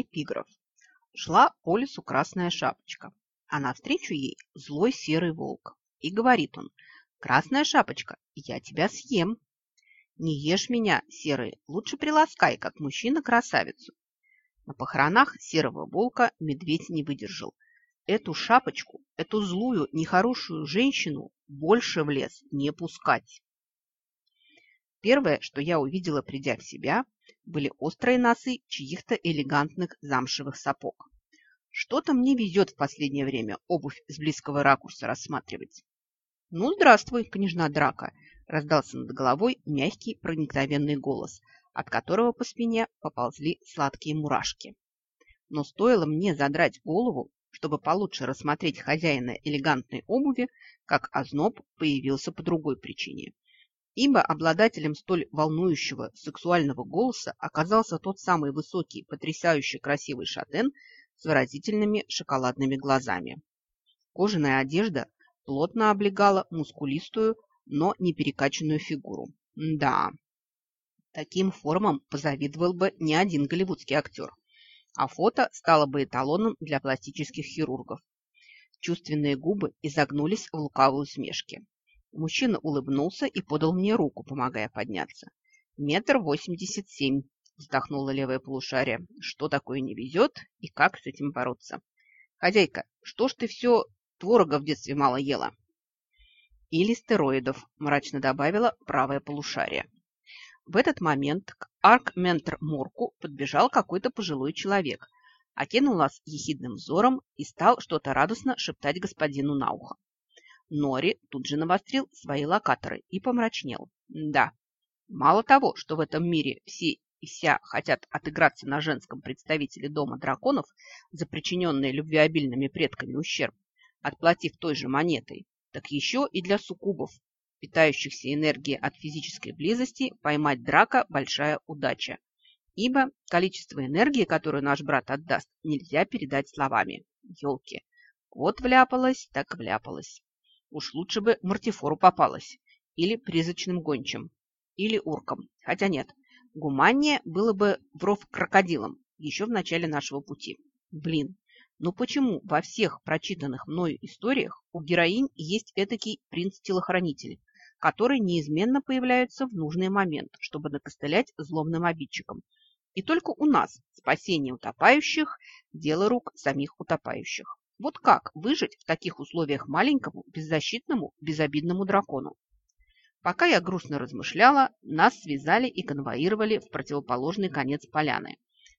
Эпиграф. Шла по лесу красная шапочка, а навстречу ей злой серый волк. И говорит он, «Красная шапочка, я тебя съем». «Не ешь меня, серый, лучше приласкай, как мужчина, красавицу». На похоронах серого волка медведь не выдержал. Эту шапочку, эту злую, нехорошую женщину больше в лес не пускать. Первое, что я увидела, придя в себя, были острые носы чьих-то элегантных замшевых сапог. Что-то мне везет в последнее время обувь с близкого ракурса рассматривать. «Ну, здравствуй, княжна Драка!» – раздался над головой мягкий проникновенный голос, от которого по спине поползли сладкие мурашки. Но стоило мне задрать голову, чтобы получше рассмотреть хозяина элегантной обуви, как озноб появился по другой причине – ибо обладателем столь волнующего сексуального голоса оказался тот самый высокий, потрясающе красивый шатен с выразительными шоколадными глазами. Кожаная одежда плотно облегала мускулистую, но не перекачанную фигуру. Да, таким формам позавидовал бы не один голливудский актер, а фото стало бы эталоном для пластических хирургов. Чувственные губы изогнулись в лукавой усмешке. Мужчина улыбнулся и подал мне руку, помогая подняться. «Метр восемьдесят семь», – вздохнула левое полушарие. «Что такое не везет и как с этим бороться?» «Хозяйка, что ж ты все творога в детстве мало ела?» «Или стероидов», – мрачно добавила правое полушарие. В этот момент к арк-ментр-морку подбежал какой-то пожилой человек, окинул нас ехидным взором и стал что-то радостно шептать господину на ухо. Нори тут же навострил свои локаторы и помрачнел. Да, мало того, что в этом мире все и вся хотят отыграться на женском представителе дома драконов за причиненные любвеобильными предками ущерб, отплатив той же монетой, так еще и для суккубов, питающихся энергией от физической близости, поймать драка – большая удача. Ибо количество энергии, которую наш брат отдаст, нельзя передать словами. Елки. Вот вляпалась, так вляпалась. Уж лучше бы мартифору попалась. Или призрачным гончим. Или урком. Хотя нет, гуманнее было бы вров крокодилом еще в начале нашего пути. Блин, ну почему во всех прочитанных мною историях у героинь есть этакий принц-телохранитель, который неизменно появляется в нужный момент, чтобы накостылять злобным обидчикам? И только у нас спасение утопающих – дело рук самих утопающих. Вот как выжить в таких условиях маленькому, беззащитному, безобидному дракону? Пока я грустно размышляла, нас связали и конвоировали в противоположный конец поляны,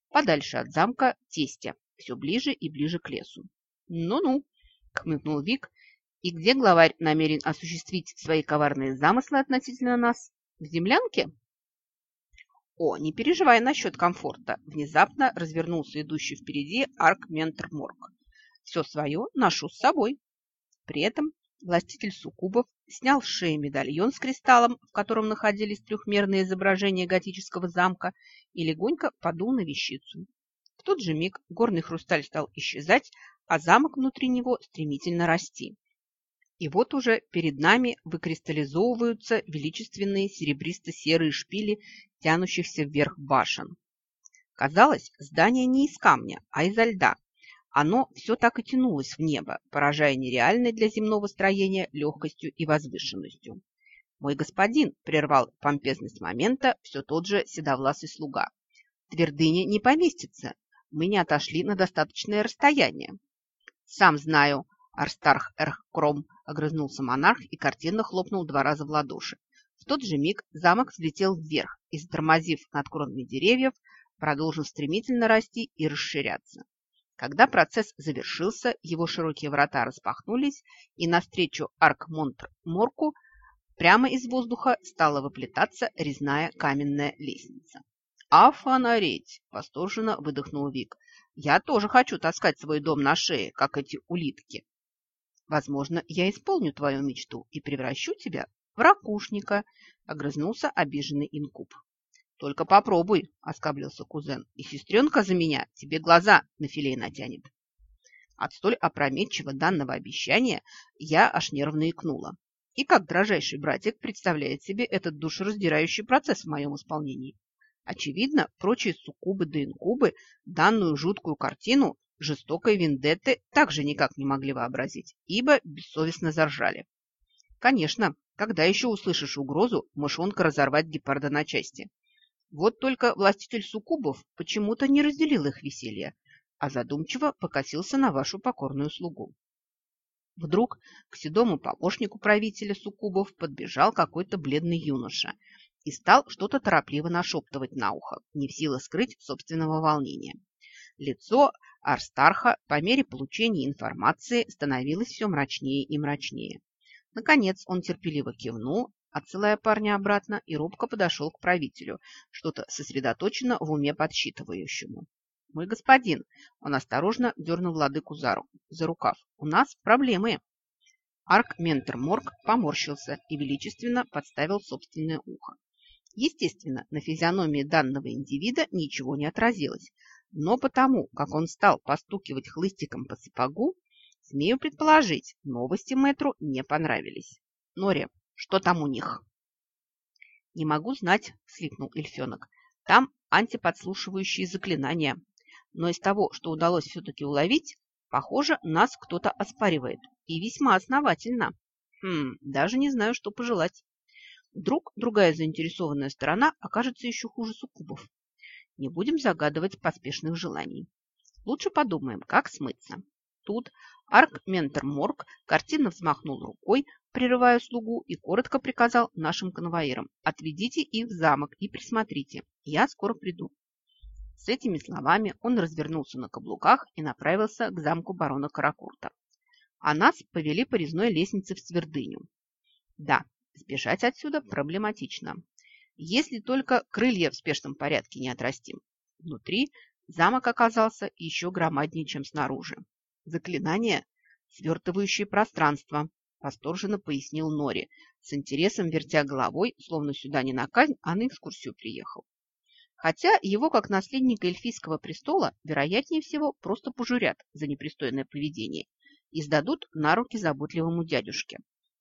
подальше от замка Тестя, все ближе и ближе к лесу. «Ну-ну», — хмыкнул Вик, «и где главарь намерен осуществить свои коварные замыслы относительно нас? В землянке?» «О, не переживай насчет комфорта!» Внезапно развернулся идущий впереди Арк-Ментр Морг. Все свое ношу с собой. При этом властитель суккубов снял с шеи медальон с кристаллом, в котором находились трехмерные изображения готического замка, и легонько подул на вещицу. В тот же миг горный хрусталь стал исчезать, а замок внутри него стремительно расти. И вот уже перед нами выкристаллизовываются величественные серебристо-серые шпили, тянущихся вверх башен. Казалось, здание не из камня, а изо льда, оно все так и тянулось в небо, поражая нереальной для земного строения легкостью и возвышенностью. «Мой господин!» – прервал помпезность момента все тот же седовласый слуга. «Твердыня не поместится. Мы не отошли на достаточное расстояние». «Сам знаю!» – Арстарх Эрхкром огрызнулся монарх и картинно хлопнул два раза в ладоши. В тот же миг замок взлетел вверх и, затормозив над кронами деревьев, продолжил стремительно расти и расширяться. Когда процесс завершился, его широкие врата распахнулись, и навстречу Аркмонт-Морку прямо из воздуха стала выплетаться резная каменная лестница. «Афанареть!» – восторженно выдохнул Вик. «Я тоже хочу таскать свой дом на шее, как эти улитки. Возможно, я исполню твою мечту и превращу тебя в ракушника», – огрызнулся обиженный инкуб. «Только попробуй», – оскаблился кузен, – «и сестренка за меня тебе глаза на филей натянет». От столь опрометчиво данного обещания я аж нервно икнула. И как дрожайший братик представляет себе этот душераздирающий процесс в моем исполнении? Очевидно, прочие суккубы да инкубы данную жуткую картину жестокой вендетты также никак не могли вообразить, ибо бессовестно заржали. Конечно, когда еще услышишь угрозу мышонка разорвать гепарда на части? Вот только властитель суккубов почему-то не разделил их веселье, а задумчиво покосился на вашу покорную слугу. Вдруг к седому помощнику правителя суккубов подбежал какой-то бледный юноша и стал что-то торопливо нашептывать на ухо, не в силах скрыть собственного волнения. Лицо Арстарха по мере получения информации становилось все мрачнее и мрачнее. Наконец он терпеливо кивнул, отсылая парня обратно, и робко подошел к правителю, что-то сосредоточенно в уме подсчитывающему. «Мой господин!» Он осторожно дернул владыку за, руку, за рукав. «У нас проблемы!» Арк-ментор Морг поморщился и величественно подставил собственное ухо. Естественно, на физиономии данного индивида ничего не отразилось, но потому, как он стал постукивать хлыстиком по сапогу, смею предположить, новости мэтру не понравились. Нори, что там у них? Не могу знать, слипнул эльфенок. Там антиподслушивающие заклинания. Но из того, что удалось все-таки уловить, похоже, нас кто-то оспаривает. И весьма основательно. Хм, даже не знаю, что пожелать. Вдруг другая заинтересованная сторона окажется еще хуже суккубов. Не будем загадывать поспешных желаний. Лучше подумаем, как смыться. Тут арк-ментор Морг картинно взмахнул рукой, прерывая слугу, и коротко приказал нашим конвоирам «Отведите их в замок и присмотрите. Я скоро приду». С этими словами он развернулся на каблуках и направился к замку барона Каракурта. А нас повели по резной лестнице в твердыню. Да, Сбежать отсюда проблематично. Если только крылья в спешном порядке не отрастим. Внутри замок оказался еще громаднее, чем снаружи. Заклинание, свертывающее пространство, восторженно пояснил Нори, с интересом вертя головой, словно сюда не на казнь, а на экскурсию приехал. Хотя его, как наследника эльфийского престола, вероятнее всего, просто пожурят за непристойное поведение и сдадут на руки заботливому дядюшке.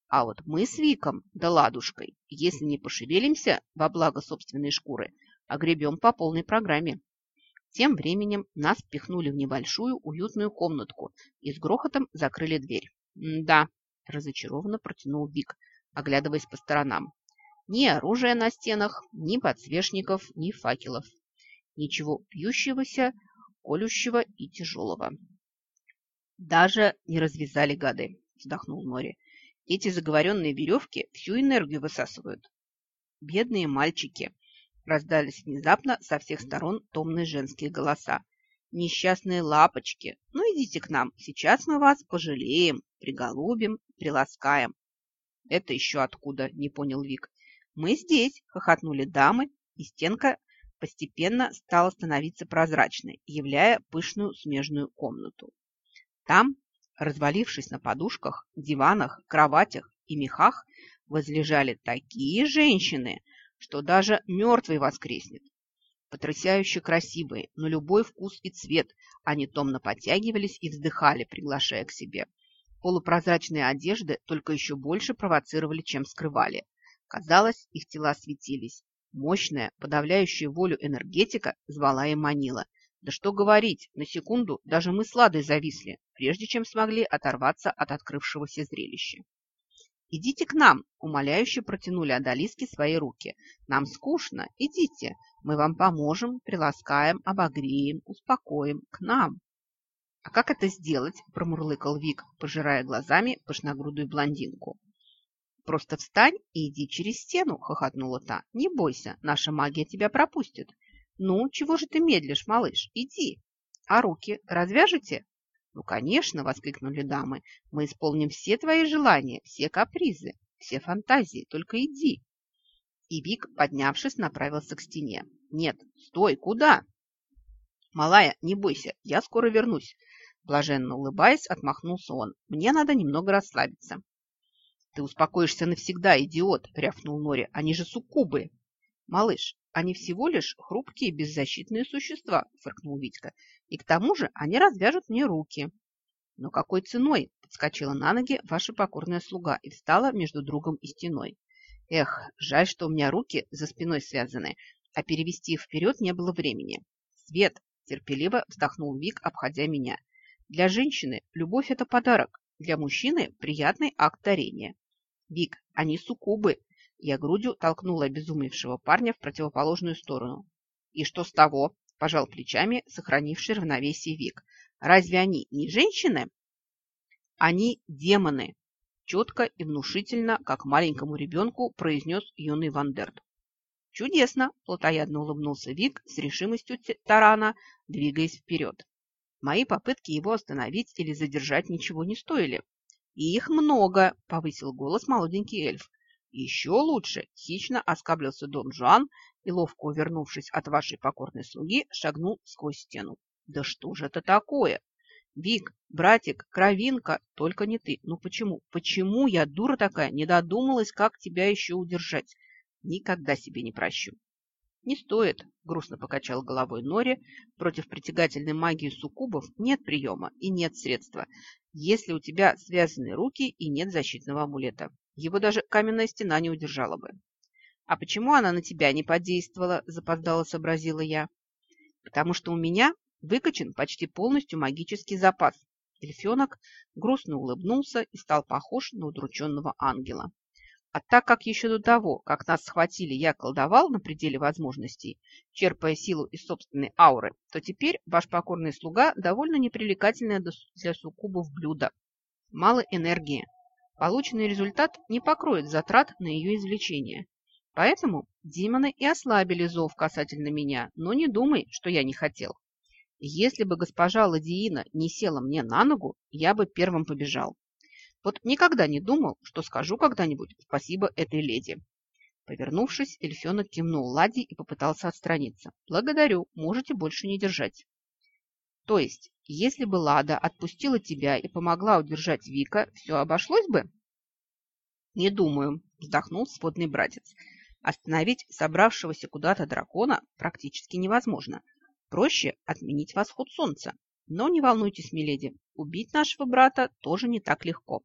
А вот мы с Виком да Ладушкой, если не пошевелимся во благо собственной шкуры, огребем по полной программе. Тем временем нас пихнули в небольшую уютную комнатку и с грохотом закрыли дверь. «Да», – разочарованно протянул Вик, оглядываясь по сторонам. «Ни оружия на стенах, ни подсвечников, ни факелов. Ничего пьющегося, колющего и тяжелого». «Даже не развязали гады», – вздохнул Нори. Эти заговоренные веревки всю энергию высасывают. Бедные мальчики! Раздались внезапно со всех сторон томные женские голоса. Несчастные лапочки! Ну идите к нам, сейчас мы вас пожалеем, приголубим, приласкаем. Это еще откуда, не понял Вик. Мы здесь, хохотнули дамы, и стенка постепенно стала становиться прозрачной, являя пышную смежную комнату. Там Развалившись на подушках, диванах, кроватях и мехах, возлежали такие женщины, что даже мертвый воскреснет. Потрясающе красивые, но любой вкус и цвет, они томно подтягивались и вздыхали, приглашая к себе. Полупрозрачные одежды только еще больше провоцировали, чем скрывали. Казалось, их тела светились. Мощная, подавляющая волю энергетика звала и манила, да что говорить, на секунду даже мы с Ладой зависли, прежде чем смогли оторваться от открывшегося зрелища. «Идите к нам!» – умоляюще протянули Адалиски свои руки. «Нам скучно. Идите. Мы вам поможем, приласкаем, обогреем, успокоим. К нам!» «А как это сделать?» – промурлыкал Вик, пожирая глазами пышногрудую блондинку. «Просто встань и иди через стену!» – хохотнула та. «Не бойся, наша магия тебя пропустит. «Ну, чего же ты медлишь, малыш? Иди! А руки развяжете?» «Ну, конечно!» – воскликнули дамы. «Мы исполним все твои желания, все капризы, все фантазии. Только иди!» И Вик, поднявшись, направился к стене. «Нет, стой! Куда?» «Малая, не бойся, я скоро вернусь!» Блаженно улыбаясь, отмахнулся он. «Мне надо немного расслабиться». «Ты успокоишься навсегда, идиот!» – рявкнул Нори. «Они же суккубы!» «Малыш, они всего лишь хрупкие беззащитные существа», – фыркнул Витька. «И к тому же они развяжут мне руки». «Но какой ценой?» – подскочила на ноги ваша покорная слуга и встала между другом и стеной. «Эх, жаль, что у меня руки за спиной связаны. а перевести их вперед не было времени. «Свет!» – терпеливо вздохнул Вик, обходя меня. «Для женщины любовь – это подарок, для мужчины – приятный акт дарения. Вик, они суккубы!» Я грудью толкнула обезумевшего парня в противоположную сторону. «И что с того?» – пожал плечами, сохранивший равновесие Вик. «Разве они не женщины?» «Они демоны!» – четко и внушительно, как маленькому ребенку, произнес юный Вандерт. «Чудесно!» – плотоядно улыбнулся Вик с решимостью тарана, двигаясь вперед. Мои попытки его остановить или задержать ничего не стоили. «И их много!» – повысил голос молоденький эльф. «Еще лучше!» – хищно оскаблился Дон Жуан и, ловко увернувшись от вашей покорной слуги, шагнул сквозь стену. «Да что же это такое?» «Вик, братик, кровинка, только не ты. Ну почему? Почему я, дура такая, не додумалась, как тебя еще удержать? Никогда себе не прощу». «Не стоит», – грустно покачал головой Нори. «Против притягательной магии суккубов нет приема и нет средства, если у тебя связаны руки и нет защитного амулета. Его даже каменная стена не удержала бы. «А почему она на тебя не подействовала?» – запоздало сообразила я. «Потому что у меня выкачан почти полностью магический запас». Эльфенок грустно улыбнулся и стал похож на удрученного ангела. А так как еще до того, как нас схватили, я колдовал на пределе возможностей, черпая силу из собственной ауры, то теперь ваш покорный слуга довольно непривлекательное для суккубов блюдо. Мало энергии, Полученный результат не покроет затрат на ее извлечение. Поэтому демоны и ослабили зов касательно меня, но не думай, что я не хотел. Если бы госпожа Ладиина не села мне на ногу, я бы первым побежал. Вот никогда не думал, что скажу когда-нибудь спасибо этой леди. Повернувшись, эльфенок кивнул Лади и попытался отстраниться. «Благодарю, можете больше не держать». То есть, если бы Лада отпустила тебя и помогла удержать Вика, все обошлось бы? Не думаю, вздохнул сводный братец. Остановить собравшегося куда-то дракона практически невозможно. Проще отменить восход солнца. Но не волнуйтесь, миледи, убить нашего брата тоже не так легко.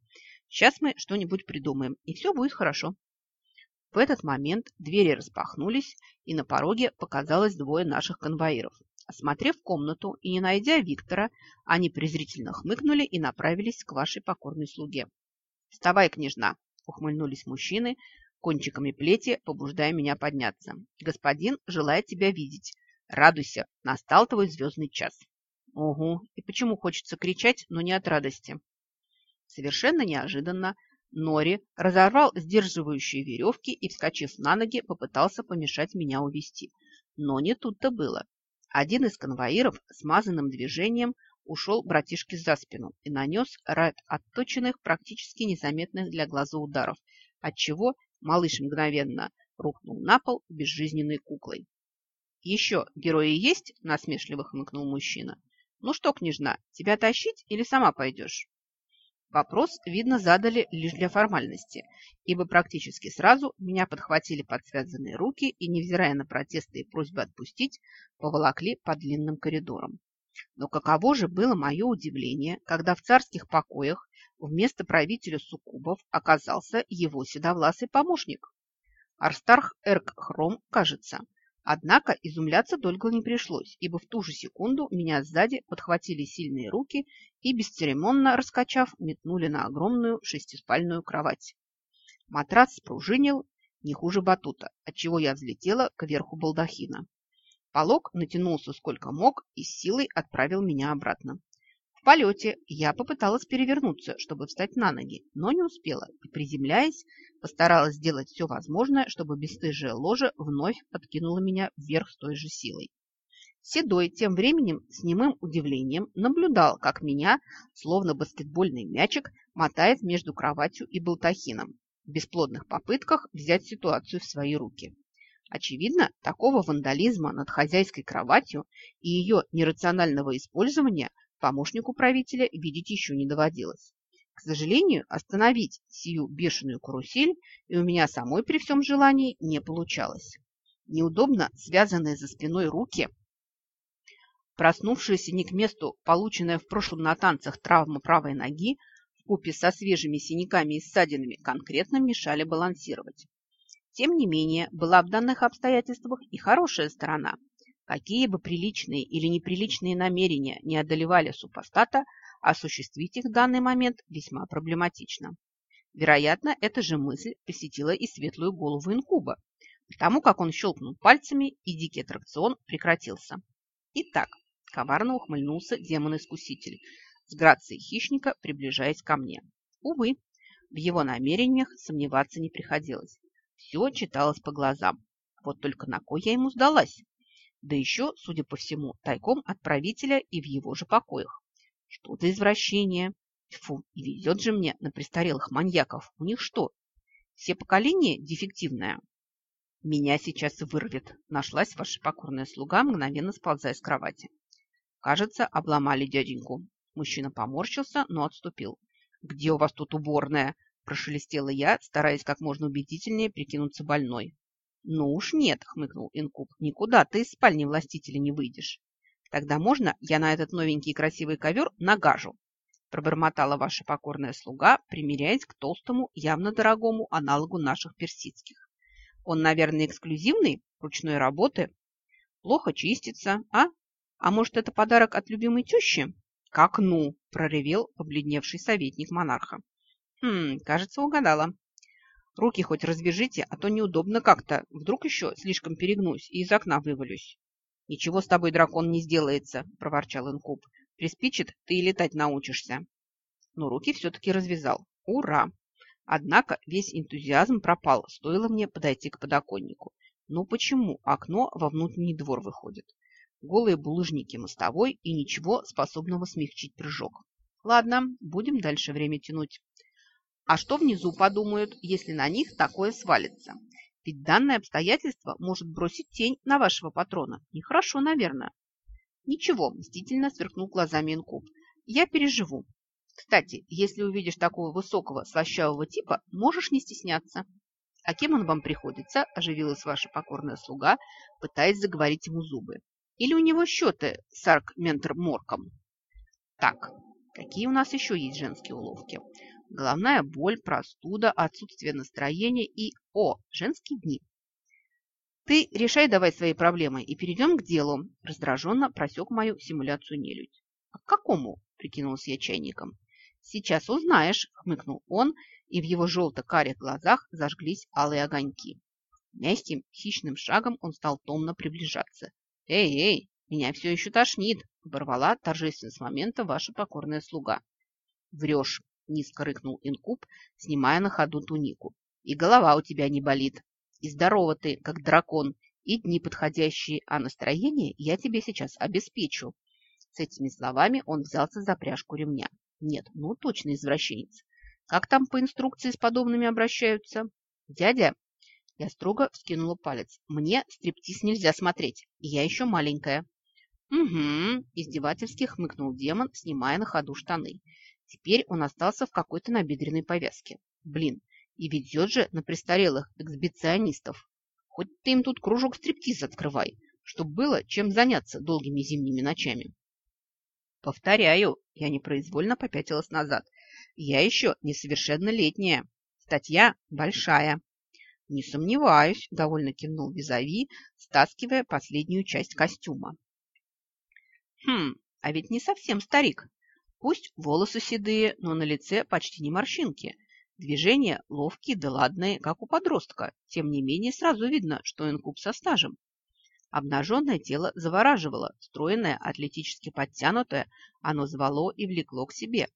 Сейчас мы что-нибудь придумаем, и все будет хорошо. В этот момент двери распахнулись, и на пороге показалось двое наших конвоиров. Осмотрев комнату и не найдя Виктора, они презрительно хмыкнули и направились к вашей покорной слуге. «Вставай, княжна!» – ухмыльнулись мужчины, кончиками плети, побуждая меня подняться. «Господин желает тебя видеть. Радуйся, настал твой звездный час». «Угу, и почему хочется кричать, но не от радости?» Совершенно неожиданно Нори разорвал сдерживающие веревки и, вскочив на ноги, попытался помешать меня увести. Но не тут-то было. Один из конвоиров смазанным движением ушел братишке за спину и нанес ряд отточенных, практически незаметных для глаза ударов, отчего малыш мгновенно рухнул на пол безжизненной куклой. «Еще герои есть?» – насмешливо хмыкнул мужчина. «Ну что, княжна, тебя тащить или сама пойдешь?» Вопрос, видно, задали лишь для формальности, ибо практически сразу меня подхватили под связанные руки и, невзирая на протесты и просьбы отпустить, поволокли по длинным коридорам. Но каково же было мое удивление, когда в царских покоях вместо правителя суккубов оказался его седовласый помощник. Арстарх Эрк Хром, кажется, Однако изумляться долго не пришлось, ибо в ту же секунду меня сзади подхватили сильные руки и, бесцеремонно раскачав, метнули на огромную шестиспальную кровать. Матрас спружинил не хуже батута, отчего я взлетела кверху балдахина. Полок натянулся сколько мог и силой отправил меня обратно. В полете я попыталась перевернуться, чтобы встать на ноги, но не успела и, приземляясь, постаралась сделать все возможное, чтобы бесстыжая ложа вновь подкинула меня вверх с той же силой. Седой тем временем с немым удивлением наблюдал, как меня, словно баскетбольный мячик, мотает между кроватью и болтахином в бесплодных попытках взять ситуацию в свои руки. Очевидно, такого вандализма над хозяйской кроватью и ее нерационального использования помощнику правителя видеть еще не доводилось. К сожалению, остановить сию бешеную карусель и у меня самой при всем желании не получалось. Неудобно связанные за спиной руки, проснувшаяся не к месту, полученная в прошлом на танцах травма правой ноги, купе со свежими синяками и ссадинами конкретно мешали балансировать. Тем не менее, была в данных обстоятельствах и хорошая сторона. Какие бы приличные или неприличные намерения не одолевали супостата, осуществить их в данный момент весьма проблематично. Вероятно, эта же мысль посетила и светлую голову инкуба, потому как он щелкнул пальцами, и дикий аттракцион прекратился. Итак, коварно ухмыльнулся демон-искуситель, с грацией хищника приближаясь ко мне. Увы, в его намерениях сомневаться не приходилось. Все читалось по глазам. Вот только на кой я ему сдалась? Да еще, судя по всему, тайком от правителя и в его же покоях. Что за извращение? Фу, и везет же мне на престарелых маньяков. У них что, все поколения дефективное? Меня сейчас вырвет. Нашлась ваша покорная слуга, мгновенно сползая с кровати. Кажется, обломали дяденьку. Мужчина поморщился, но отступил. «Где у вас тут уборная?» – прошелестела я, стараясь как можно убедительнее прикинуться больной. «Ну уж нет», – хмыкнул Инкуб, – «никуда ты из спальни властителя не выйдешь. Тогда можно я на этот новенький красивый ковер нагажу?» пробормотала ваша покорная слуга, примиряясь к толстому, явно дорогому аналогу наших персидских. Он, наверное, эксклюзивный, ручной работы. Плохо чистится, а? А может, это подарок от любимой тещи? Как ну, проревел побледневший советник монарха. Хм, кажется, угадала. Руки хоть развяжите, а то неудобно как-то. Вдруг еще слишком перегнусь и из окна вывалюсь. Ничего с тобой, дракон, не сделается, проворчал инкуб. Приспичит, ты и летать научишься. Но руки все-таки развязал. Ура! Однако весь энтузиазм пропал, стоило мне подойти к подоконнику. Ну почему окно во внутренний двор выходит? Голые булыжники мостовой и ничего способного смягчить прыжок. Ладно, будем дальше время тянуть. А что внизу подумают, если на них такое свалится? Ведь данное обстоятельство может бросить тень на вашего патрона. Нехорошо, наверное. Ничего, мстительно сверкнул глазами инкуб. Я переживу. Кстати, если увидишь такого высокого, слащавого типа, можешь не стесняться. А кем он вам приходится? Оживилась ваша покорная слуга, пытаясь заговорить ему зубы. Или у него счеты с Арк-Ментор Морком? Так, какие у нас еще есть женские уловки? Головная боль, простуда, отсутствие настроения и... О, женские дни. «Ты решай давай свои проблемы и перейдем к делу», – раздраженно просек мою симуляцию нелюдь. «А к какому?» – прикинулся я чайником. «Сейчас узнаешь», – хмыкнул он, и в его желто-карих глазах зажглись алые огоньки. Мягким, хищным шагом он стал томно приближаться. «Эй, эй, меня все еще тошнит!» – оборвала торжественно с момента ваша покорная слуга. «Врешь!» – низко рыкнул инкуб, снимая на ходу тунику. «И голова у тебя не болит. И здорово ты, как дракон, и дни подходящие, а настроение я тебе сейчас обеспечу. С этими словами он взялся за пряжку ремня. Нет, ну точно извращенец. Как там по инструкции с подобными обращаются? Дядя, я строго вскинула палец. Мне стриптиз нельзя смотреть, я еще маленькая. Угу, издевательски хмыкнул демон, снимая на ходу штаны. Теперь он остался в какой-то набедренной повязке. Блин, и ведет же на престарелых эксбиционистов. Хоть ты им тут кружок стриптиз открывай, чтоб было чем заняться долгими зимними ночами. Повторяю, я непроизвольно попятилась назад. Я еще несовершеннолетняя. Статья большая. Не сомневаюсь, довольно кивнул Визави, стаскивая последнюю часть костюма. Хм, а ведь не совсем старик. Пусть волосы седые, но на лице почти не морщинки – Движения ловкие да ладные, как у подростка. Тем не менее, сразу видно, что инкуб со стажем. Обнаженное тело завораживало, стройное, атлетически подтянутое, оно звало и влекло к себе.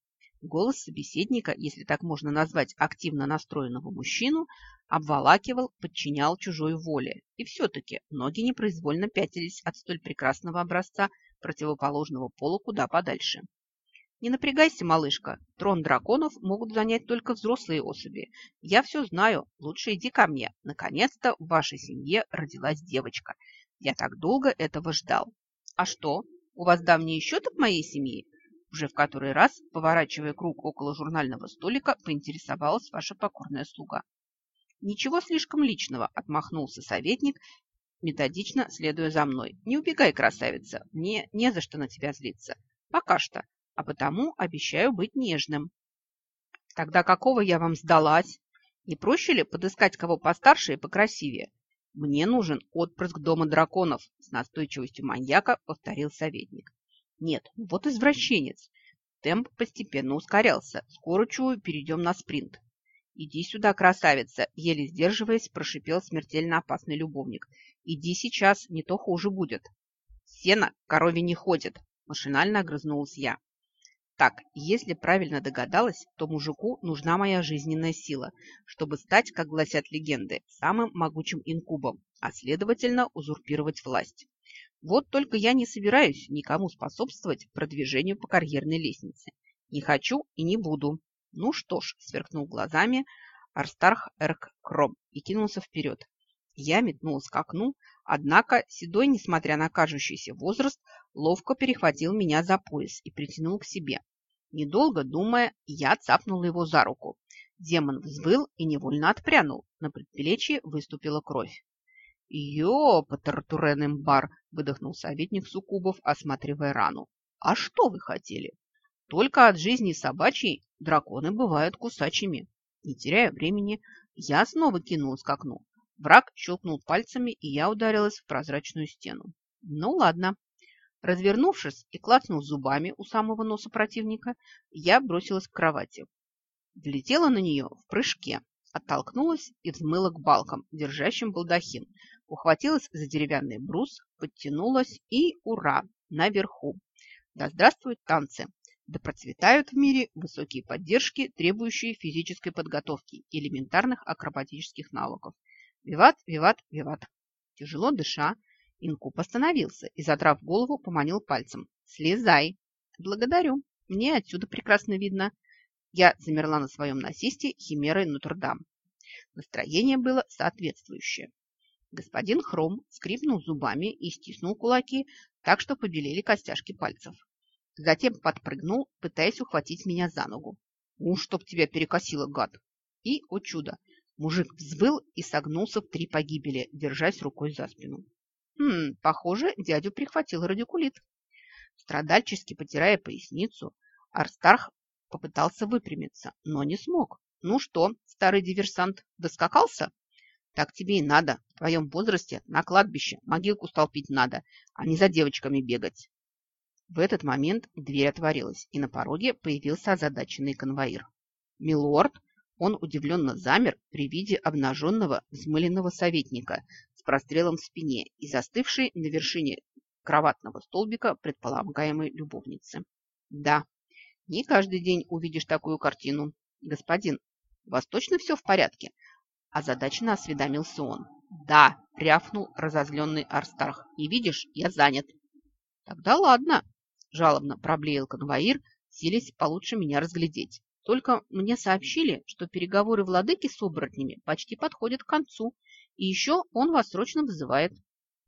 Голос собеседника, если так можно назвать активно настроенного мужчину, обволакивал, подчинял чужой воле. И все-таки ноги непроизвольно пятились от столь прекрасного образца противоположного пола куда подальше. Не напрягайся, малышка. Трон драконов могут занять только взрослые особи. Я все знаю. Лучше иди ко мне. Наконец-то в вашей семье родилась девочка. Я так долго этого ждал. А что, у вас давние счеты к моей семье? Уже в который раз, поворачивая круг около журнального столика, поинтересовалась ваша покорная слуга. Ничего слишком личного, отмахнулся советник, методично следуя за мной. Не убегай, красавица, мне не за что на тебя злиться. Пока что а потому обещаю быть нежным. Тогда какого я вам сдалась? Не проще ли подыскать кого постарше и покрасивее? Мне нужен отпрыск дома драконов, с настойчивостью маньяка повторил советник. Нет, вот извращенец. Темп постепенно ускорялся. Скоро, чую, перейдем на спринт. «Иди сюда, красавица!» – еле сдерживаясь, прошипел смертельно опасный любовник. «Иди сейчас, не то хуже будет!» «Сено корове не ходит!» – машинально огрызнулась я. Так, если правильно догадалась, то мужику нужна моя жизненная сила, чтобы стать, как гласят легенды, самым могучим инкубом, а следовательно узурпировать власть. Вот только я не собираюсь никому способствовать продвижению по карьерной лестнице. Не хочу и не буду. Ну что ж, сверкнул глазами Арстарх Эрк Кром и кинулся вперед. Я метнулась к окну, однако Седой, несмотря на кажущийся возраст, ловко перехватил меня за пояс и притянул к себе. Недолго думая, я цапнула его за руку. Демон взвыл и невольно отпрянул. На предплечье выступила кровь. «Ёпатер, Турен-Имбар!» – выдохнул советник Сукубов, осматривая рану. «А что вы хотели? Только от жизни собачьей драконы бывают кусачими». Не теряя времени, я снова кинулась к окну. Враг щелкнул пальцами, и я ударилась в прозрачную стену. Ну ладно. Развернувшись и клацнув зубами у самого носа противника, я бросилась к кровати. Влетела на нее в прыжке, оттолкнулась и взмыла к балкам, держащим балдахин, ухватилась за деревянный брус, подтянулась и, ура, наверху. Да здравствуют танцы! Да процветают в мире высокие поддержки, требующие физической подготовки и элементарных акробатических навыков. Виват, виват, виват. Тяжело дыша, Инкуб остановился и, задрав голову, поманил пальцем. «Слезай!» «Благодарю. Мне отсюда прекрасно видно». Я замерла на своем насесте химерой Нотр-Дам. Настроение было соответствующее. Господин Хром скрипнул зубами и стиснул кулаки, так что побелели костяшки пальцев. Затем подпрыгнул, пытаясь ухватить меня за ногу. «У, чтоб тебя перекосило, гад!» И, о чудо, Мужик взвыл и согнулся в три погибели, держась рукой за спину. Хм, похоже, дядю прихватил радикулит. Страдальчески потирая поясницу, Арстарх попытался выпрямиться, но не смог. Ну что, старый диверсант, доскакался? Так тебе и надо. В твоем возрасте на кладбище могилку столпить надо, а не за девочками бегать. В этот момент дверь отворилась, и на пороге появился озадаченный конвоир. «Милорд!» Он удивленно замер при виде обнаженного взмыленного советника с прострелом в спине и застывшей на вершине кроватного столбика предполагаемой любовницы. Да, не каждый день увидишь такую картину. Господин, у вас точно все в порядке? Озадаченно осведомился он. Да, рявкнул разозленный Арстарх. Не видишь, я занят. Тогда ладно, жалобно проблеял конвоир, силясь получше меня разглядеть. Только мне сообщили, что переговоры владыки с оборотнями почти подходят к концу, и еще он вас срочно вызывает.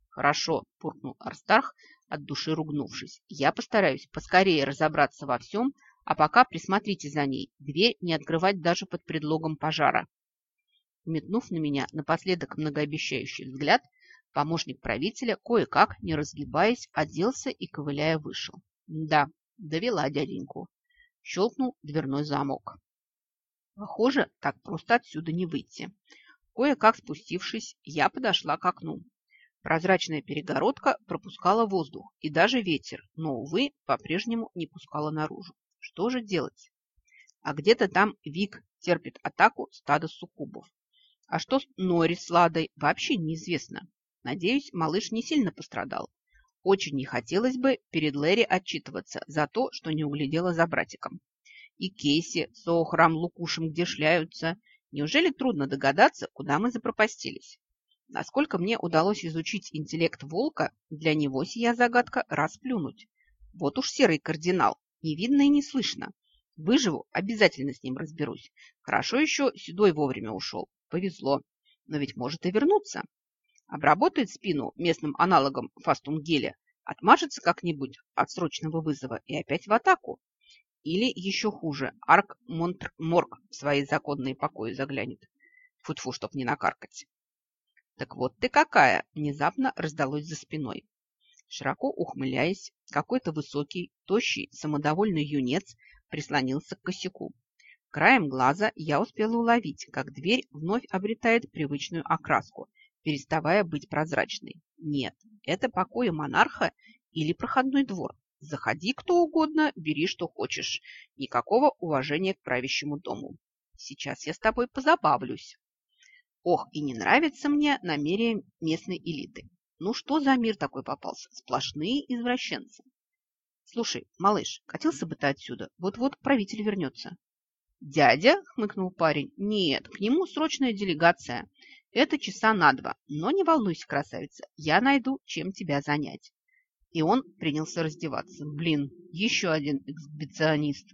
Хорошо, буркнул Арстарх, от души ругнувшись. Я постараюсь поскорее разобраться во всем, а пока присмотрите за ней. Дверь не открывать даже под предлогом пожара. Метнув на меня напоследок многообещающий взгляд, помощник правителя, кое-как, не разгибаясь, оделся и, ковыляя, вышел. Да, довела дяденьку щелкнул дверной замок. Похоже, так просто отсюда не выйти. Кое-как спустившись, я подошла к окну. Прозрачная перегородка пропускала воздух и даже ветер, но, увы, по-прежнему не пускала наружу. Что же делать? А где-то там Вик терпит атаку стада суккубов. А что с Нори с Ладой, вообще неизвестно. Надеюсь, малыш не сильно пострадал. Очень не хотелось бы перед Лэри отчитываться за то, что не углядела за братиком. И Кейси с Охрам Лукушем где шляются. Неужели трудно догадаться, куда мы запропастились? Насколько мне удалось изучить интеллект волка, для него сия загадка расплюнуть. Вот уж серый кардинал, не видно и не слышно. Выживу, обязательно с ним разберусь. Хорошо еще Седой вовремя ушел. Повезло. Но ведь может и вернуться обработает спину местным аналогом фастунгеля, отмажется как-нибудь от срочного вызова и опять в атаку. Или еще хуже, Арк Монтморг в свои законные покои заглянет. Фу-фу, чтоб не накаркать. Так вот ты какая! Внезапно раздалось за спиной. Широко ухмыляясь, какой-то высокий, тощий, самодовольный юнец прислонился к косяку. Краем глаза я успела уловить, как дверь вновь обретает привычную окраску, переставая быть прозрачной. Нет, это покои монарха или проходной двор. Заходи кто угодно, бери что хочешь. Никакого уважения к правящему дому. Сейчас я с тобой позабавлюсь. Ох, и не нравится мне намерение местной элиты. Ну что за мир такой попался? Сплошные извращенцы. Слушай, малыш, катился бы ты отсюда. Вот-вот правитель вернется. Дядя, хмыкнул парень, нет, к нему срочная делегация. Это часа на два. Но не волнуйся, красавица, я найду, чем тебя занять. И он принялся раздеваться. Блин, еще один эксбиционист.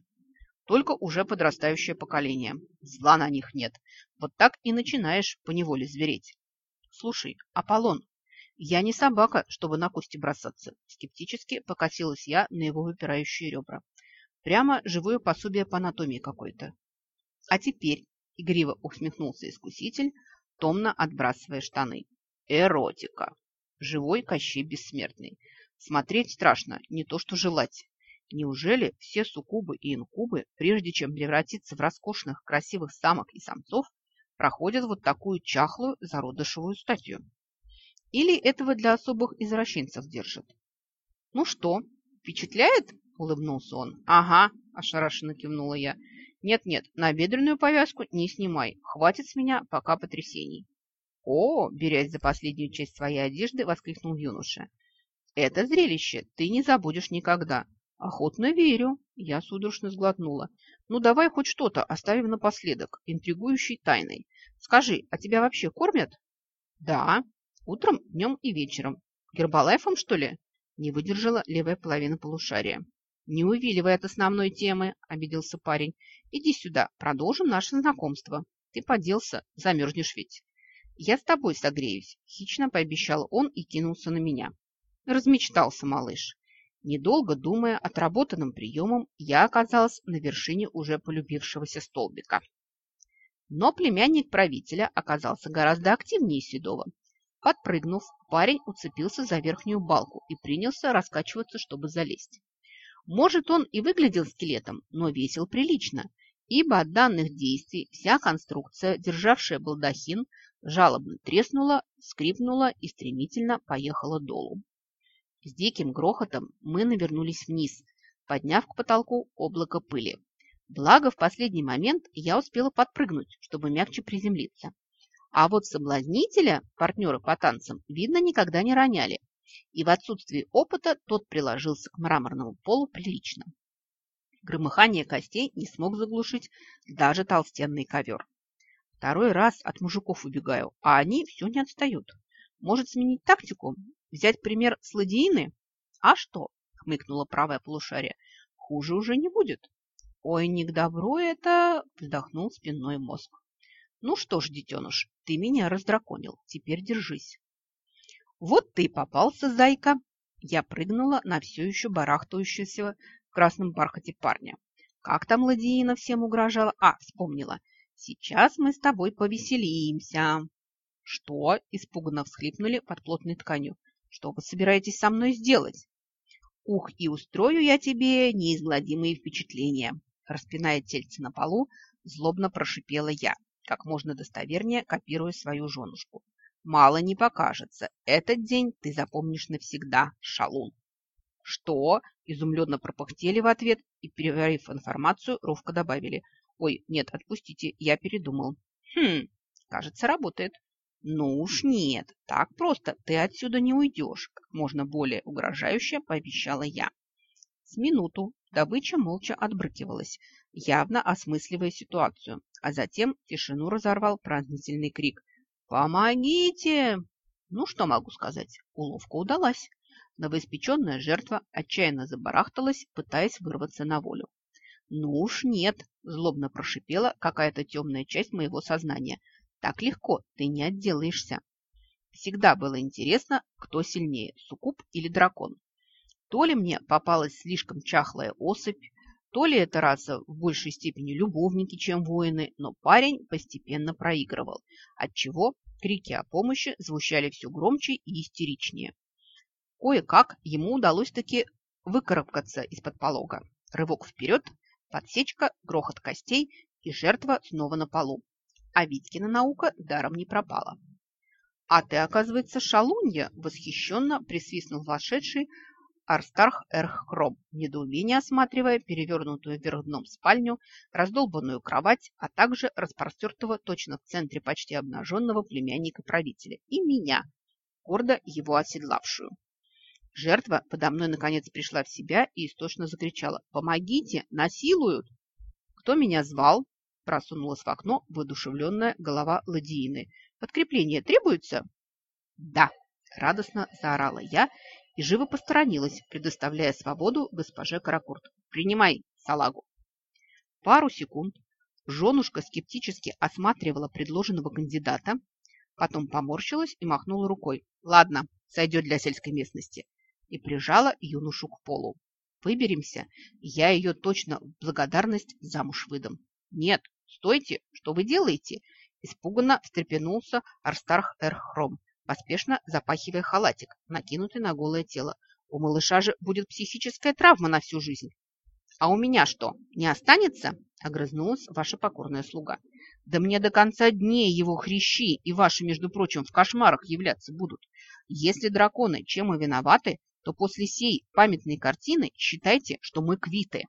Только уже подрастающее поколение. Зла на них нет. Вот так и начинаешь поневоле звереть. Слушай, Аполлон, я не собака, чтобы на кости бросаться. Скептически покосилась я на его выпирающие ребра. Прямо живое пособие по анатомии какой-то. А теперь, игриво усмехнулся искуситель, томно отбрасывая штаны. Эротика. Живой Кощей Бессмертный. Смотреть страшно, не то что желать. Неужели все суккубы и инкубы, прежде чем превратиться в роскошных, красивых самок и самцов, проходят вот такую чахлую зародышевую статью? Или этого для особых извращенцев держат? Ну что, впечатляет? Улыбнулся он. Ага, ошарашенно кивнула я. Нет-нет, на бедренную повязку не снимай. Хватит с меня пока потрясений. О, берясь за последнюю часть своей одежды, воскликнул юноша. Это зрелище ты не забудешь никогда. Охотно верю. Я судорожно сглотнула. Ну, давай хоть что-то оставим напоследок, интригующей тайной. Скажи, а тебя вообще кормят? Да, утром, днем и вечером. Гербалайфом, что ли? Не выдержала левая половина полушария. «Не увиливай от основной темы», – обиделся парень. «Иди сюда, продолжим наше знакомство. Ты поделся, замерзнешь ведь». «Я с тобой согреюсь», – хищно пообещал он и кинулся на меня. Размечтался малыш. Недолго думая отработанным приемом, я оказалась на вершине уже полюбившегося столбика. Но племянник правителя оказался гораздо активнее Седова. Подпрыгнув, парень уцепился за верхнюю балку и принялся раскачиваться, чтобы залезть. Может, он и выглядел скелетом, но весил прилично, ибо от данных действий вся конструкция, державшая балдахин, жалобно треснула, скрипнула и стремительно поехала долу. С диким грохотом мы навернулись вниз, подняв к потолку облако пыли. Благо, в последний момент я успела подпрыгнуть, чтобы мягче приземлиться. А вот соблазнителя, партнера по танцам, видно, никогда не роняли. И в отсутствии опыта тот приложился к мраморному полу прилично. Громыхание костей не смог заглушить даже толстенный ковер. Второй раз от мужиков убегаю, а они все не отстают. Может сменить тактику? Взять пример с ладеины? А что? Хмыкнула правая полушарие. Хуже уже не будет. Ой, не к добру это, вздохнул спинной мозг. Ну что ж, детеныш, ты меня раздраконил. Теперь держись. Вот ты попался, зайка. Я прыгнула на все еще барахтающегося в красном бархате парня. Как там ладеина всем угрожала? А, вспомнила. Сейчас мы с тобой повеселимся. Что? Испуганно всхлипнули под плотной тканью. Что вы собираетесь со мной сделать? Ух, и устрою я тебе неизгладимые впечатления. Распиная тельце на полу, злобно прошипела я, как можно достовернее копируя свою женушку. Мало не покажется. Этот день ты запомнишь навсегда, шалун. Что? Изумленно пропахтели в ответ и, переварив информацию, ровко добавили. Ой, нет, отпустите, я передумал. Хм, кажется, работает. «Ну уж нет, так просто ты отсюда не уйдешь», как можно более угрожающе пообещала я. С минуту добыча молча отбрыкивалась, явно осмысливая ситуацию, а затем тишину разорвал празднительный крик. «Помогите!» Ну, что могу сказать, уловка удалась. Новоиспеченная жертва отчаянно забарахталась, пытаясь вырваться на волю. «Ну уж нет!» – злобно прошипела какая-то темная часть моего сознания – так легко ты не отделаешься. Всегда было интересно, кто сильнее, суккуб или дракон. То ли мне попалась слишком чахлая особь, то ли эта раса в большей степени любовники, чем воины, но парень постепенно проигрывал, отчего крики о помощи звучали все громче и истеричнее. Кое-как ему удалось таки выкарабкаться из-под полога. Рывок вперед, подсечка, грохот костей и жертва снова на полу. А Витькина наука даром не пропала. «А ты, оказывается, шалунья!» – восхищенно присвистнул вошедший Арстарх Эрхкром, недоумение осматривая перевернутую вверх дном спальню, раздолбанную кровать, а также распростертого точно в центре почти обнаженного племянника правителя и меня, гордо его оседлавшую. Жертва подо мной наконец пришла в себя и истошно закричала «Помогите! Насилуют!» «Кто меня звал?» Просунулась в окно воодушевленная голова ладьины. «Подкрепление требуется?» «Да!» – радостно заорала я и живо посторонилась, предоставляя свободу госпоже Каракурт. «Принимай салагу!» Пару секунд женушка скептически осматривала предложенного кандидата, потом поморщилась и махнула рукой. «Ладно, сойдет для сельской местности и прижала юношу к полу. Выберемся, я ее точно в благодарность замуж выдам. Нет, стойте, что вы делаете? Испуганно встрепенулся Арстарх Эрхром, поспешно запахивая халатик, накинутый на голое тело. У малыша же будет психическая травма на всю жизнь. А у меня что, не останется? Огрызнулась ваша покорная слуга. Да мне до конца дней его хрящи и ваши, между прочим, в кошмарах являться будут. Если драконы чем и виноваты, то после сей памятной картины считайте, что мы квиты.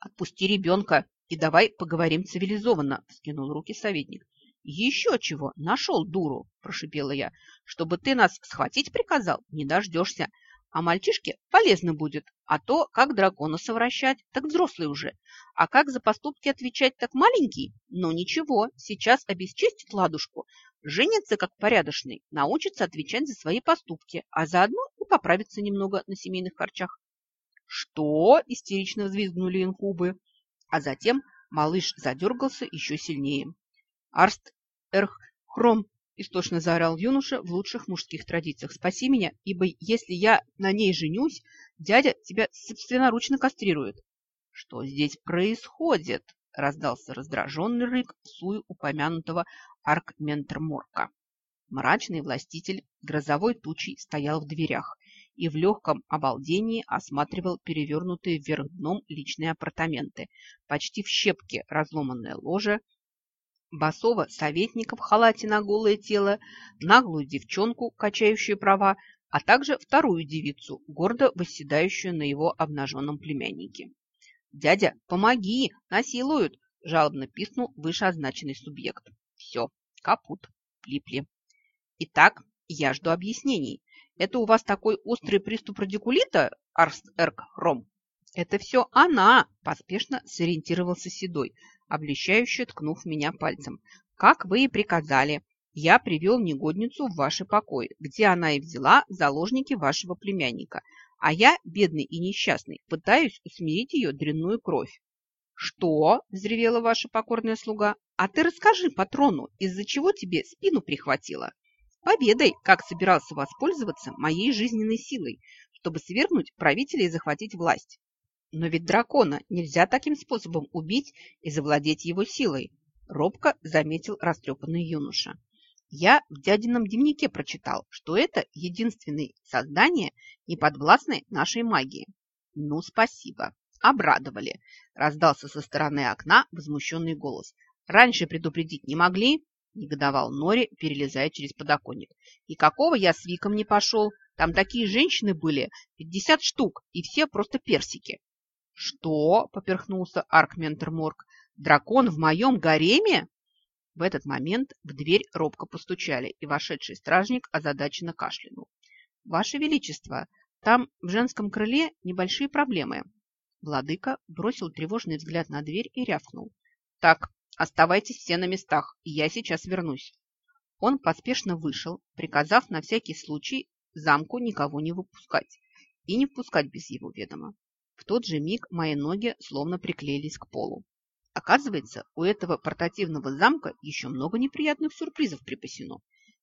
Отпусти ребенка и давай поговорим цивилизованно, скинул руки советник. Еще чего, нашел дуру, прошипела я. Чтобы ты нас схватить приказал, не дождешься. А мальчишке полезно будет, а то, как дракона совращать, так взрослый уже. А как за поступки отвечать, так маленький? Но ничего, сейчас обесчестит ладушку, женится как порядочный, научится отвечать за свои поступки, а заодно и поправится немного на семейных корчах. «Что?» – истерично взвизгнули инкубы. А затем малыш задергался еще сильнее. Арст Эрх Хром Истошно заорал юноша в лучших мужских традициях. «Спаси меня, ибо если я на ней женюсь, дядя тебя собственноручно кастрирует». «Что здесь происходит?» – раздался раздраженный рык суй упомянутого Аркментерморка. Мрачный властитель грозовой тучей стоял в дверях и в легком обалдении осматривал перевернутые вверх дном личные апартаменты, почти в щепки разломанное ложе, басова советника в халате на голое тело, наглую девчонку, качающую права, а также вторую девицу, гордо восседающую на его обнаженном племяннике. «Дядя, помоги! Насилуют!» – жалобно писнул вышеозначенный субъект. «Все, капут, плипли. Итак, я жду объяснений. Это у вас такой острый приступ радикулита, Арст Эрк Ром?» «Это все она!» – поспешно сориентировался Седой, облещающе ткнув меня пальцем. «Как вы и приказали, я привел негодницу в ваши покои, где она и взяла заложники вашего племянника, а я, бедный и несчастный, пытаюсь усмирить ее дрянную кровь». «Что?» – взревела ваша покорная слуга. «А ты расскажи патрону, из-за чего тебе спину прихватило?» «Победой, как собирался воспользоваться моей жизненной силой, чтобы свергнуть правителя и захватить власть. Но ведь дракона нельзя таким способом убить и завладеть его силой, робко заметил растрепанный юноша. Я в дядином дневнике прочитал, что это единственное создание, неподвластное нашей магии. Ну, спасибо. Обрадовали. Раздался со стороны окна возмущенный голос. Раньше предупредить не могли? Негодовал Нори, перелезая через подоконник. И какого я с Виком не пошел? Там такие женщины были, пятьдесят штук, и все просто персики. «Что?» – поперхнулся Аркментерморг. «Дракон в моем гареме?» В этот момент в дверь робко постучали, и вошедший стражник озадаченно кашлянул. «Ваше Величество, там в женском крыле небольшие проблемы». Владыка бросил тревожный взгляд на дверь и рявкнул. «Так, оставайтесь все на местах, я сейчас вернусь». Он поспешно вышел, приказав на всякий случай замку никого не выпускать и не впускать без его ведома. В тот же миг мои ноги словно приклеились к полу. Оказывается, у этого портативного замка еще много неприятных сюрпризов припасено,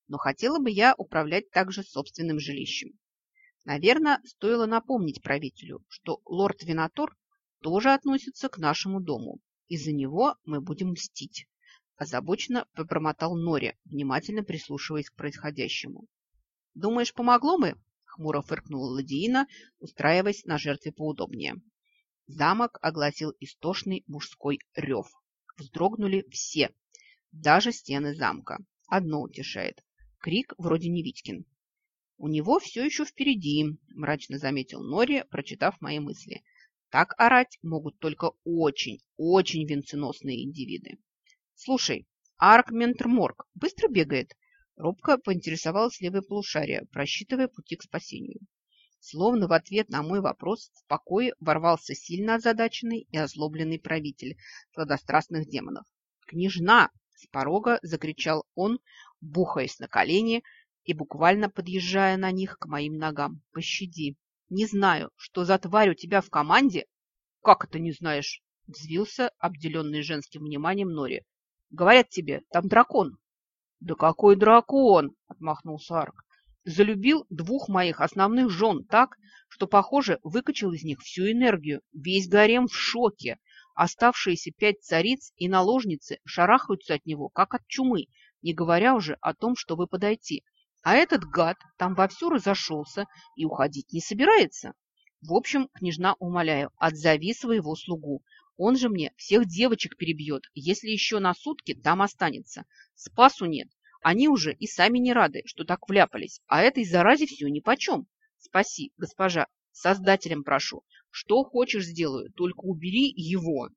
но хотела бы я управлять также собственным жилищем. Наверное, стоило напомнить правителю, что лорд Винатор тоже относится к нашему дому, и за него мы будем мстить. Озабоченно пробормотал Нори, внимательно прислушиваясь к происходящему. «Думаешь, помогло бы?» Хмуро фыркнула Ладиина, устраиваясь на жертве поудобнее. Замок огласил истошный мужской рев. вздрогнули все, даже стены замка. Одно утешает. Крик вроде не Витькин. «У него все еще впереди», – мрачно заметил Нори, прочитав мои мысли. «Так орать могут только очень, очень венценосные индивиды». «Слушай, Арк Ментерморг быстро бегает?» Робко поинтересовалась левое полушарие, просчитывая пути к спасению. Словно в ответ на мой вопрос в покое ворвался сильно озадаченный и озлобленный правитель сладострастных демонов. «Княжна!» – с порога закричал он, бухаясь на колени и буквально подъезжая на них к моим ногам. «Пощади! Не знаю, что за тварь у тебя в команде!» «Как это не знаешь?» – взвился, обделенный женским вниманием Нори. «Говорят тебе, там дракон!» «Да какой дракон!» – отмахнулся Арк залюбил двух моих основных жен так, что, похоже, выкачал из них всю энергию. Весь гарем в шоке. Оставшиеся пять цариц и наложницы шарахаются от него, как от чумы, не говоря уже о том, чтобы подойти. А этот гад там вовсю разошелся и уходить не собирается. В общем, княжна, умоляю, отзови своего слугу. Он же мне всех девочек перебьет, если еще на сутки там останется. Спасу нет. Они уже и сами не рады, что так вляпались, а этой заразе все нипочем. Спаси, госпожа, создателям прошу. Что хочешь сделаю, только убери его.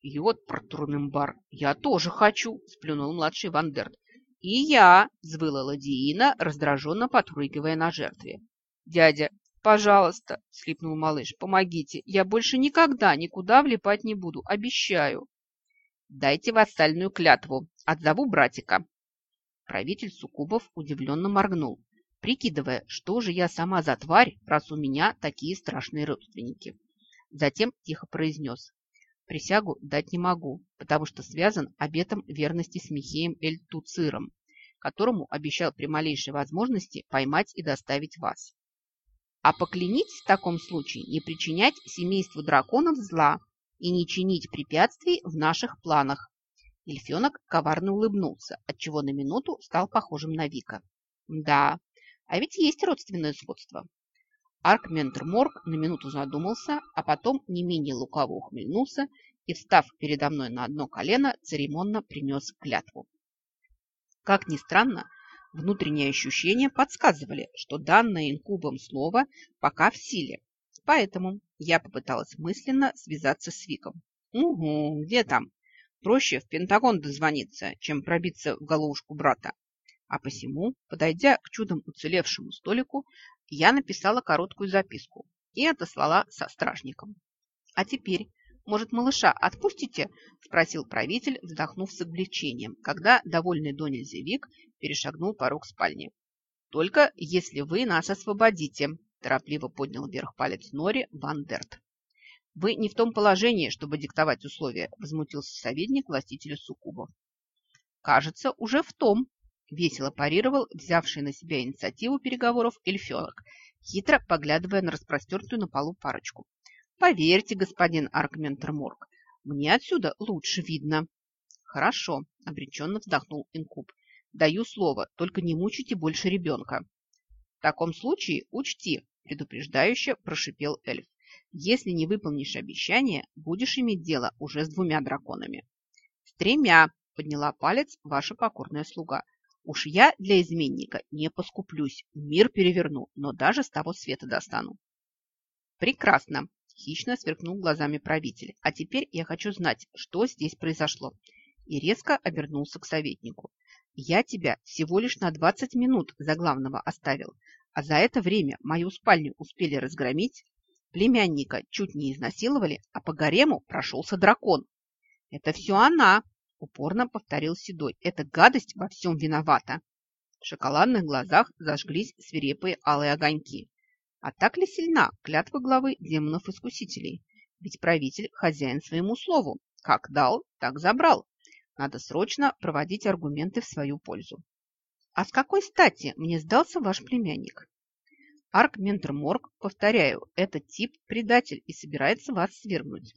И вот, Протурнембар, я тоже хочу, сплюнул младший Вандерт. И я, взвыла Ладиина, раздраженно подпрыгивая на жертве. Дядя, пожалуйста, слипнул малыш, помогите. Я больше никогда никуда влипать не буду, обещаю. Дайте вассальную клятву. Отзову братика. Правитель Сукубов удивленно моргнул, прикидывая, что же я сама за тварь, раз у меня такие страшные родственники. Затем тихо произнес. Присягу дать не могу, потому что связан обетом верности с Михеем Эль-Туциром, которому обещал при малейшей возможности поймать и доставить вас. А поклянитесь в таком случае не причинять семейству драконов зла и не чинить препятствий в наших планах, Эльфенок коварно улыбнулся, отчего на минуту стал похожим на Вика. Да, а ведь есть родственное сходство. Аркментр Морг на минуту задумался, а потом не менее лукаво ухмыльнулся и, встав передо мной на одно колено, церемонно принес клятву. Как ни странно, внутренние ощущения подсказывали, что данное инкубом слово пока в силе. Поэтому я попыталась мысленно связаться с Виком. «Угу, где там?» Проще в Пентагон дозвониться, чем пробиться в головушку брата. А посему, подойдя к чудом уцелевшему столику, я написала короткую записку и отослала со стражником. «А теперь, может, малыша отпустите?» – спросил правитель, вздохнув с облегчением, когда довольный до Вик перешагнул порог спальни. «Только если вы нас освободите», – торопливо поднял вверх палец Нори Ван Дерт. Вы не в том положении, чтобы диктовать условия, возмутился советник властителя Суккубов. Кажется, уже в том, весело парировал взявший на себя инициативу переговоров эльфенок, хитро поглядывая на распростертую на полу парочку. Поверьте, господин Аркментерморг, мне отсюда лучше видно. Хорошо, обреченно вздохнул Инкуб. Даю слово, только не мучайте больше ребенка. В таком случае учти, предупреждающе прошипел эльф. Если не выполнишь обещание, будешь иметь дело уже с двумя драконами. С тремя, подняла палец ваша покорная слуга. Уж я для изменника не поскуплюсь, мир переверну, но даже с того света достану. Прекрасно, хищно сверкнул глазами правитель. А теперь я хочу знать, что здесь произошло. И резко обернулся к советнику. Я тебя всего лишь на 20 минут за главного оставил, а за это время мою спальню успели разгромить, Племянника чуть не изнасиловали, а по гарему прошелся дракон. «Это все она!» – упорно повторил Седой. «Эта гадость во всем виновата!» В шоколадных глазах зажглись свирепые алые огоньки. А так ли сильна клятва главы демонов-искусителей? Ведь правитель хозяин своему слову. Как дал, так забрал. Надо срочно проводить аргументы в свою пользу. А с какой стати мне сдался ваш племянник? Арк Ментерморг, повторяю, этот тип предатель и собирается вас свергнуть.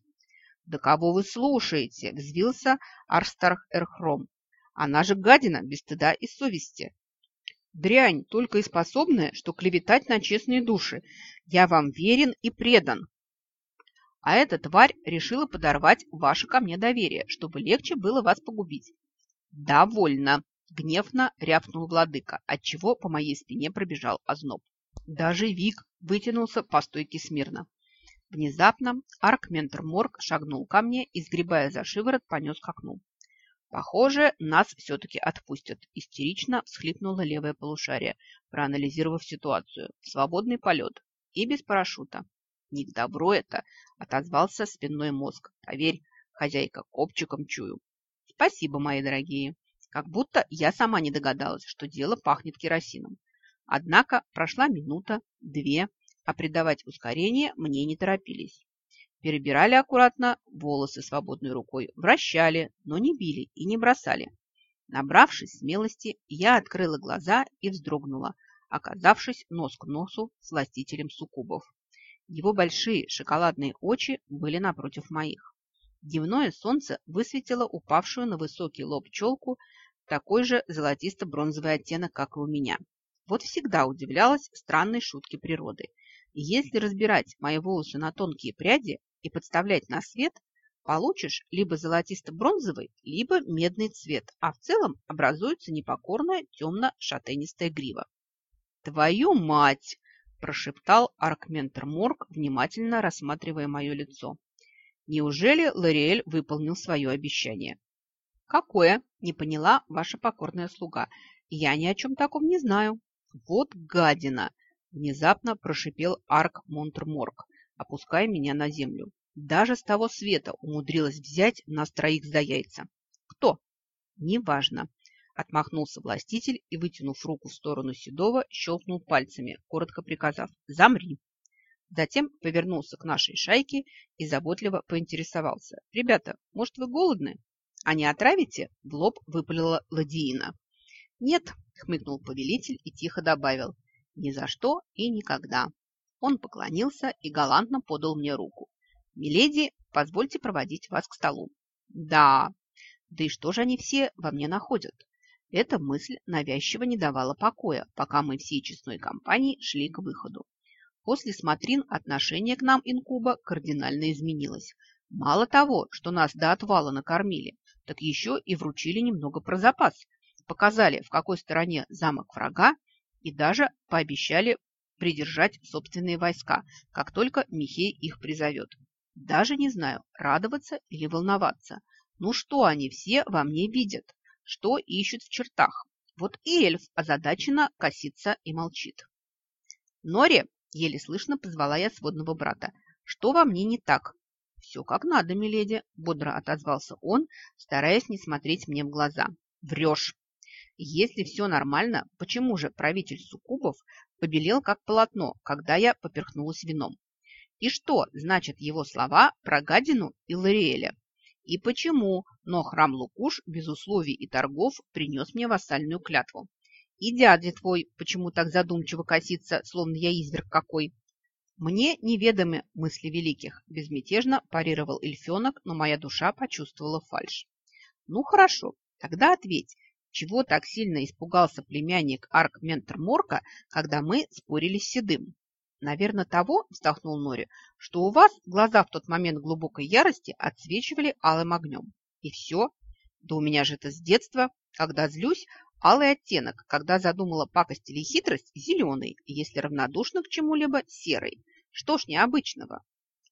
«Да кого вы слушаете?» – взвился Арстарх Эрхром. «Она же гадина, без стыда и совести. Дрянь, только и способная, что клеветать на честные души. Я вам верен и предан». А эта тварь решила подорвать ваше ко мне доверие, чтобы легче было вас погубить. Довольно, гневно рявкнул владыка, отчего по моей спине пробежал озноб. Даже Вик вытянулся по стойке смирно. Внезапно Аркментр Морг шагнул ко мне и, сгребая за шиворот, понес к окну. «Похоже, нас все-таки отпустят», – истерично всхлипнуло левое полушарие, проанализировав ситуацию. «Свободный полет. И без парашюта». «Не к добру это», – отозвался спинной мозг. «Поверь, хозяйка, копчиком чую». «Спасибо, мои дорогие. Как будто я сама не догадалась, что дело пахнет керосином. Однако прошла минута, две, а придавать ускорение мне не торопились. Перебирали аккуратно волосы свободной рукой, вращали, но не били и не бросали. Набравшись смелости, я открыла глаза и вздрогнула, оказавшись нос к носу с властителем суккубов. Его большие шоколадные очи были напротив моих. Дневное солнце высветило упавшую на высокий лоб челку такой же золотисто-бронзовый оттенок, как и у меня. Вот всегда удивлялась странной шутке природы. если разбирать мои волосы на тонкие пряди, и подставлять на свет, получишь либо золотисто-бронзовый, либо медный цвет, а в целом образуется непокорная темно-шатенистая грива. «Твою мать!» – прошептал Аркментер Морг, внимательно рассматривая мое лицо. «Неужели Лориэль выполнил свое обещание?» «Какое?» – не поняла ваша покорная слуга. «Я ни о чем таком не знаю». «Вот гадина!» – внезапно прошипел Арк Монтерморг, опуская меня на землю. Даже с того света умудрилась взять нас троих за яйца. Кто? Неважно. Отмахнулся властитель и, вытянув руку в сторону Седова, щелкнул пальцами, коротко приказав «Замри». Затем повернулся к нашей шайке и заботливо поинтересовался. «Ребята, может, вы голодны? А не отравите?» – в лоб выпалила Ладиина. «Нет», – хмыкнул повелитель и тихо добавил. «Ни за что и никогда». Он поклонился и галантно подал мне руку. «Миледи, позвольте проводить вас к столу». «Да, да и что же они все во мне находят?» Эта мысль навязчиво не давала покоя, пока мы всей честной компанией шли к выходу. После смотрин отношение к нам инкуба кардинально изменилось. Мало того, что нас до отвала накормили, так еще и вручили немного про запас, показали, в какой стороне замок врага, и даже пообещали придержать собственные войска, как только Михей их призовет. Даже не знаю, радоваться или волноваться. Ну что они все во мне видят? Что ищут в чертах? Вот и эльф озадаченно косится и молчит. Нори, еле слышно позвала я сводного брата. Что во мне не так? Все как надо, миледи, бодро отозвался он, стараясь не смотреть мне в глаза. Врешь. Если все нормально, почему же правитель Суккубов побелел как полотно, когда я поперхнулась вином. И что значит его слова про гадину и Лориэля? И почему, но храм Лукуш без условий и торгов принес мне вассальную клятву? И дядя твой почему так задумчиво косится, словно я изверг какой? Мне неведомы мысли великих, безмятежно парировал эльфенок, но моя душа почувствовала фальшь. Ну хорошо, тогда ответь, чего так сильно испугался племянник Арк Ментор Морка, когда мы спорили с Седым? Наверное, того, вздохнул Нори, что у вас глаза в тот момент глубокой ярости отсвечивали алым огнем. И все? Да у меня же это с детства. Когда злюсь, алый оттенок, когда задумала пакость или хитрость, зеленый, если равнодушно к чему-либо, серый. Что ж необычного?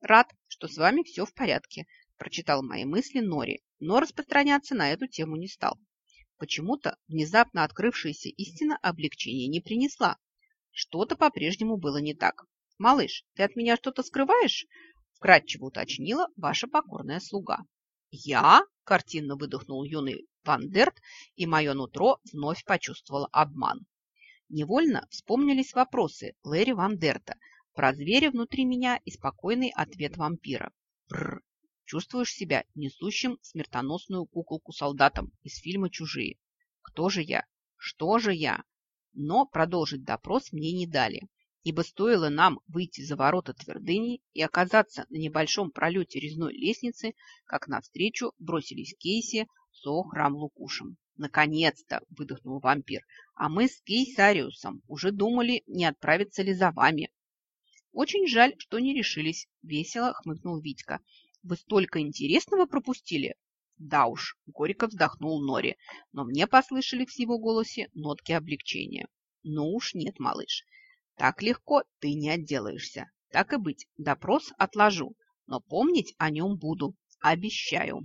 Рад, что с вами все в порядке, прочитал мои мысли Нори, но распространяться на эту тему не стал. Почему-то внезапно открывшаяся истина облегчения не принесла. Что-то по-прежнему было не так. «Малыш, ты от меня что-то скрываешь?» вкратчиво уточнила ваша покорная слуга. «Я?» – картинно выдохнул юный Вандерт, и мое нутро вновь почувствовало обман. Невольно вспомнились вопросы Лэри Вандерта про зверя внутри меня и спокойный ответ вампира. Бррр, Чувствуешь себя несущим смертоносную куколку солдатом из фильма «Чужие». Кто же я? Что же я? Но продолжить допрос мне не дали, ибо стоило нам выйти за ворота твердыни и оказаться на небольшом пролете резной лестницы, как навстречу бросились Кейси со храм Лукушем. «Наконец-то!» – выдохнул вампир. «А мы с Кейсариусом уже думали, не отправиться ли за вами». Очень жаль, что не решились, весело хмыкнул Витька. Вы столько интересного пропустили. Да уж, горько вздохнул Нори, но мне послышали в его голосе нотки облегчения. Ну уж нет, малыш, так легко ты не отделаешься. Так и быть, допрос отложу, но помнить о нем буду, обещаю.